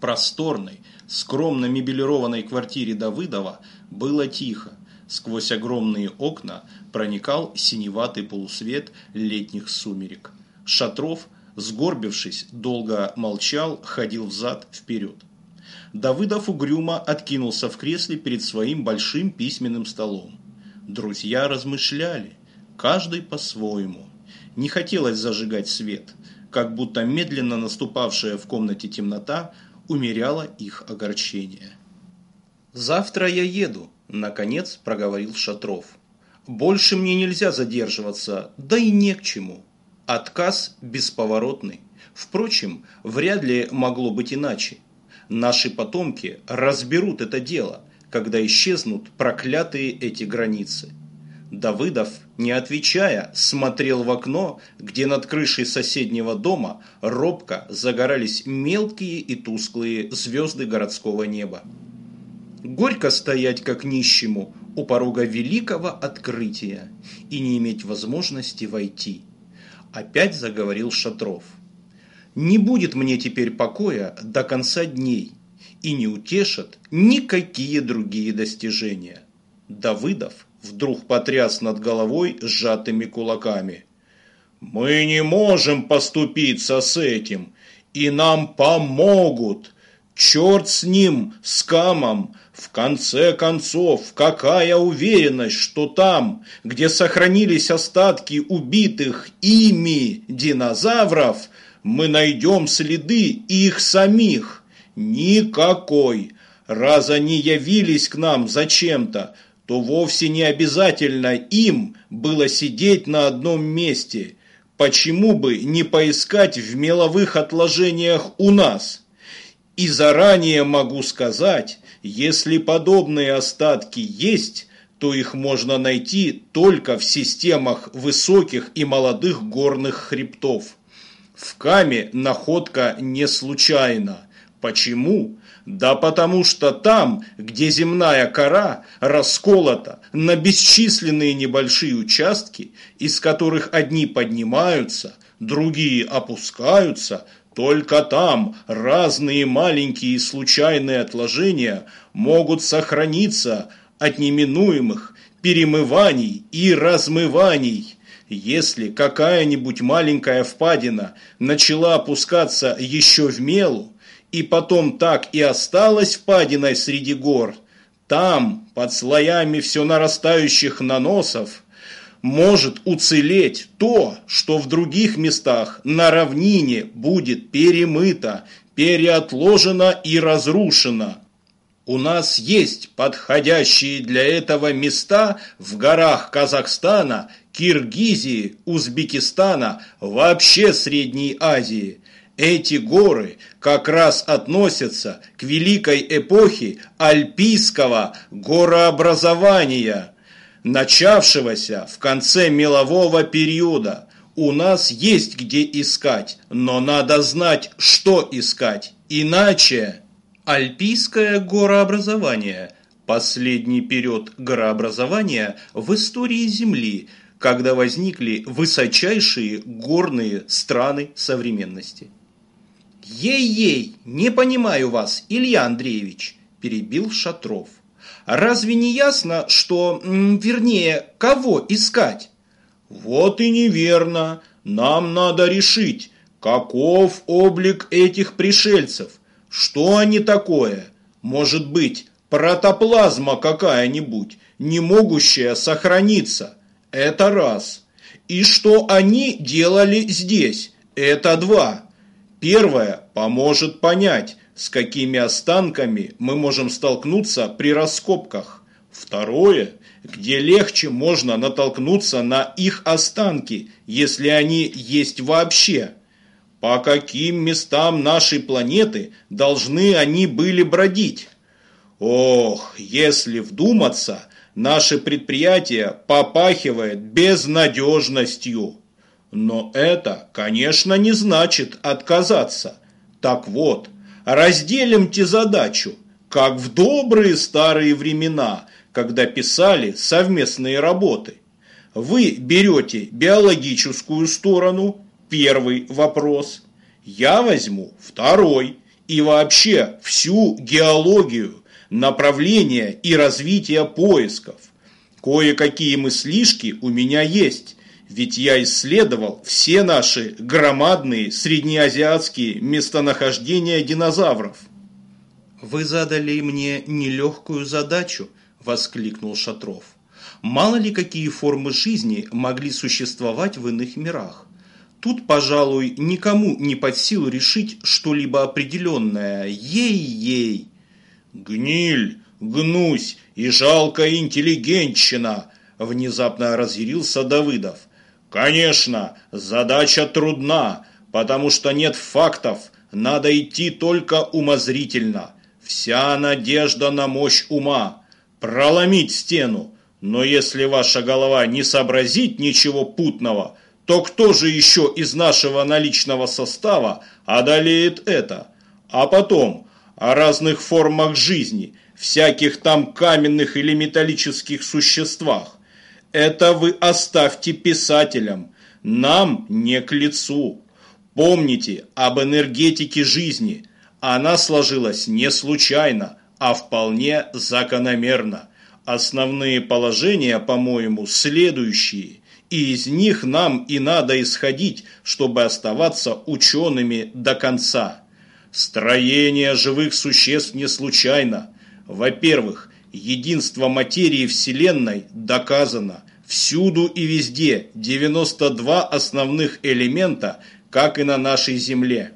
просторной, скромно мебелированной квартире Давыдова было тихо. Сквозь огромные окна проникал синеватый полусвет летних сумерек. Шатров, сгорбившись, долго молчал, ходил взад-вперед. Давыдов угрюмо откинулся в кресле перед своим большим письменным столом. Друзья размышляли, каждый по-своему. Не хотелось зажигать свет, как будто медленно наступавшая в комнате темнота умеряла их огорчение. «Завтра я еду», – наконец проговорил Шатров. «Больше мне нельзя задерживаться, да и не к чему. Отказ бесповоротный. Впрочем, вряд ли могло быть иначе. Наши потомки разберут это дело, когда исчезнут проклятые эти границы. Давыдов, не отвечая, смотрел в окно, где над крышей соседнего дома робко загорались мелкие и тусклые звезды городского неба. Горько стоять, как нищему, у порога великого открытия и не иметь возможности войти. Опять заговорил Шатров. Не будет мне теперь покоя до конца дней, и не утешат никакие другие достижения. Давыдов вдруг потряс над головой сжатыми кулаками. «Мы не можем поступиться с этим, и нам помогут. Черт с ним, с Камом. В конце концов, какая уверенность, что там, где сохранились остатки убитых ими динозавров, мы найдем следы их самих? Никакой. Раз они явились к нам зачем-то, то вовсе не обязательно им было сидеть на одном месте. Почему бы не поискать в меловых отложениях у нас? И заранее могу сказать, если подобные остатки есть, то их можно найти только в системах высоких и молодых горных хребтов. В Каме находка не случайна. Почему? Да потому что там, где земная кора расколота на бесчисленные небольшие участки, из которых одни поднимаются, другие опускаются, только там разные маленькие случайные отложения могут сохраниться от неминуемых перемываний и размываний. Если какая-нибудь маленькая впадина начала опускаться еще в мелу, и потом так и осталась впадиной среди гор, там, под слоями все нарастающих наносов, может уцелеть то, что в других местах на равнине будет перемыто, переотложено и разрушено. У нас есть подходящие для этого места в горах Казахстана, Киргизии, Узбекистана, вообще Средней Азии – эти горы как раз относятся к великой эпохе альпийского горообразования, начавшегося в конце мелового периода. У нас есть где искать, но надо знать, что искать, иначе... Альпийское горообразование – последний период горообразования в истории Земли, когда возникли высочайшие горные страны современности. «Ей-ей, не понимаю вас, Илья Андреевич», – перебил Шатров. «Разве не ясно, что, вернее, кого искать?» «Вот и неверно. Нам надо решить, каков облик этих пришельцев. Что они такое? Может быть, протоплазма какая-нибудь, не могущая сохраниться? Это раз. И что они делали здесь? Это два. Первое поможет понять, с какими останками мы можем столкнуться при раскопках. Второе, где легче можно натолкнуться на их останки, если они есть вообще. По каким местам нашей планеты должны они были бродить? Ох, если вдуматься, наше предприятие попахивает безнадежностью. Но это, конечно, не значит отказаться. Так вот, разделимте задачу, как в добрые старые времена, когда писали совместные работы. Вы берете биологическую сторону, первый вопрос, я возьму второй, и вообще всю геологию, направления и развития поисков. Кое-какие мыслишки у меня есть, ведь я исследовал все наши громадные среднеазиатские местонахождения динозавров. «Вы задали мне нелегкую задачу», – воскликнул Шатров. «Мало ли какие формы жизни могли существовать в иных мирах. Тут, пожалуй, никому не под силу решить что-либо определенное. Ей-ей!» «Гниль, гнусь и жалкая интеллигентщина!» – внезапно разъярился Давыдов. «Конечно, задача трудна, потому что нет фактов, надо идти только умозрительно. Вся надежда на мощь ума. Проломить стену. Но если ваша голова не сообразит ничего путного, то кто же еще из нашего наличного состава одолеет это? А потом, о разных формах жизни, всяких там каменных или металлических существах. Это вы оставьте писателям, нам не к лицу. Помните об энергетике жизни, она сложилась не случайно, а вполне закономерно. Основные положения, по-моему, следующие, и из них нам и надо исходить, чтобы оставаться учеными до конца. Строение живых существ не случайно. Во-первых, единство материи Вселенной доказано. Всюду и везде 92 основных элемента, как и на нашей Земле.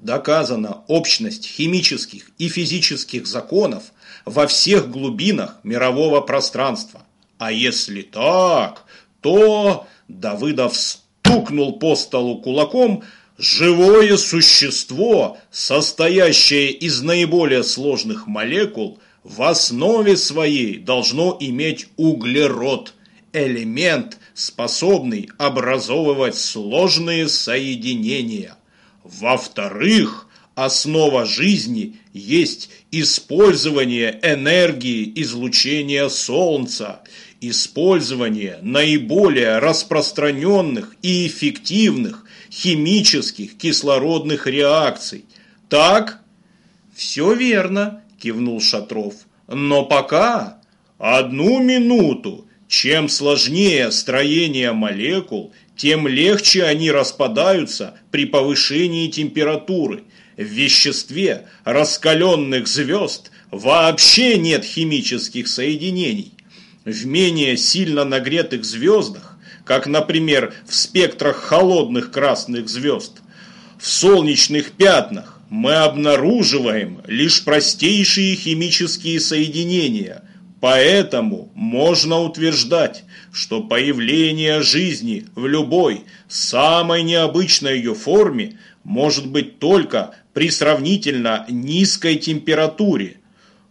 Доказана общность химических и физических законов во всех глубинах мирового пространства. А если так, то Давыдов стукнул по столу кулаком живое существо, состоящее из наиболее сложных молекул, в основе своей должно иметь углерод, элемент, способный образовывать сложные соединения. Во-вторых, основа жизни есть использование энергии излучения Солнца, использование наиболее распространенных и эффективных химических кислородных реакций. Так? Все верно, кивнул Шатров. Но пока одну минуту. Чем сложнее строение молекул, тем легче они распадаются при повышении температуры. В веществе раскаленных звезд вообще нет химических соединений. В менее сильно нагретых звездах, как, например, в спектрах холодных красных звезд, в солнечных пятнах мы обнаруживаем лишь простейшие химические соединения, Поэтому можно утверждать, что появление жизни в любой, самой необычной ее форме может быть только при сравнительно низкой температуре,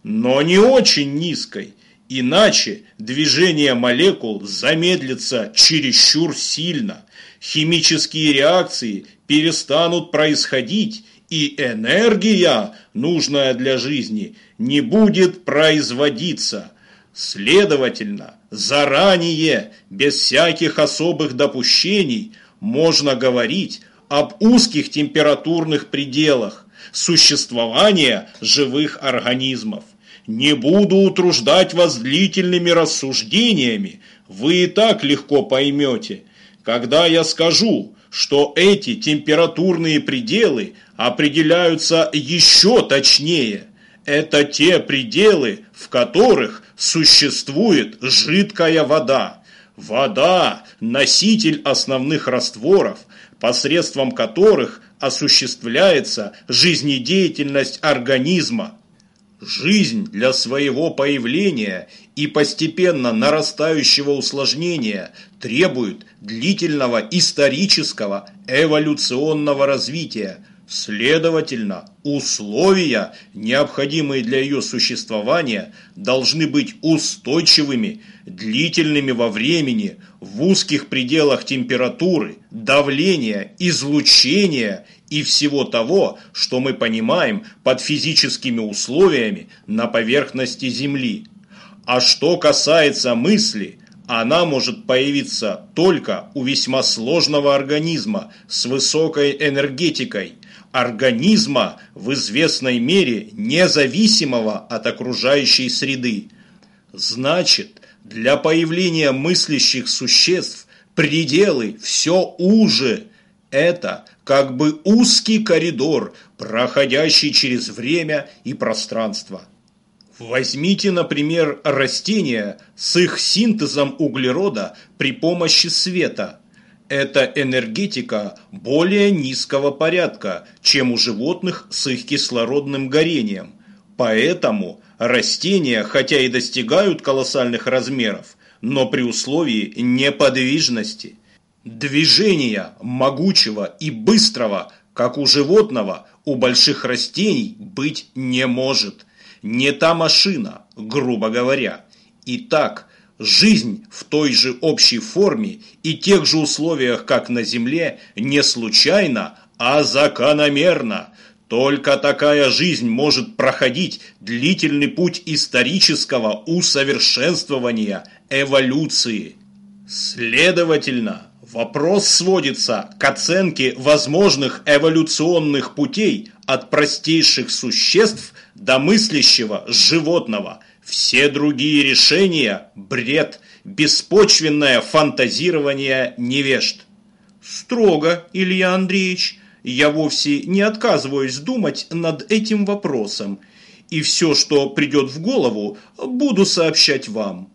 но не очень низкой, иначе движение молекул замедлится чересчур сильно, химические реакции перестанут происходить, и энергия, нужная для жизни, не будет производиться – Следовательно, заранее, без всяких особых допущений, можно говорить об узких температурных пределах существования живых организмов. Не буду утруждать вас длительными рассуждениями, вы и так легко поймете, когда я скажу, что эти температурные пределы определяются еще точнее. Это те пределы, в которых существует жидкая вода. Вода – носитель основных растворов, посредством которых осуществляется жизнедеятельность организма. Жизнь для своего появления и постепенно нарастающего усложнения требует длительного исторического эволюционного развития – Следовательно, условия, необходимые для ее существования, должны быть устойчивыми, длительными во времени, в узких пределах температуры, давления, излучения и всего того, что мы понимаем под физическими условиями на поверхности Земли. А что касается мысли, она может появиться только у весьма сложного организма с высокой энергетикой – организма в известной мере независимого от окружающей среды. Значит, для появления мыслящих существ пределы все уже. Это как бы узкий коридор, проходящий через время и пространство. Возьмите, например, растения с их синтезом углерода при помощи света. Это энергетика более низкого порядка, чем у животных с их кислородным горением. Поэтому растения, хотя и достигают колоссальных размеров, но при условии неподвижности. Движения могучего и быстрого, как у животного, у больших растений быть не может не та машина, грубо говоря. Итак, жизнь в той же общей форме и тех же условиях, как на Земле, не случайно, а закономерно. Только такая жизнь может проходить длительный путь исторического усовершенствования, эволюции. Следовательно, вопрос сводится к оценке возможных эволюционных путей от простейших существ до мыслящего животного. Все другие решения – бред, беспочвенное фантазирование невежд. Строго, Илья Андреевич, я вовсе не отказываюсь думать над этим вопросом, и все, что придет в голову, буду сообщать вам.